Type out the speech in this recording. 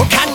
어, 혹한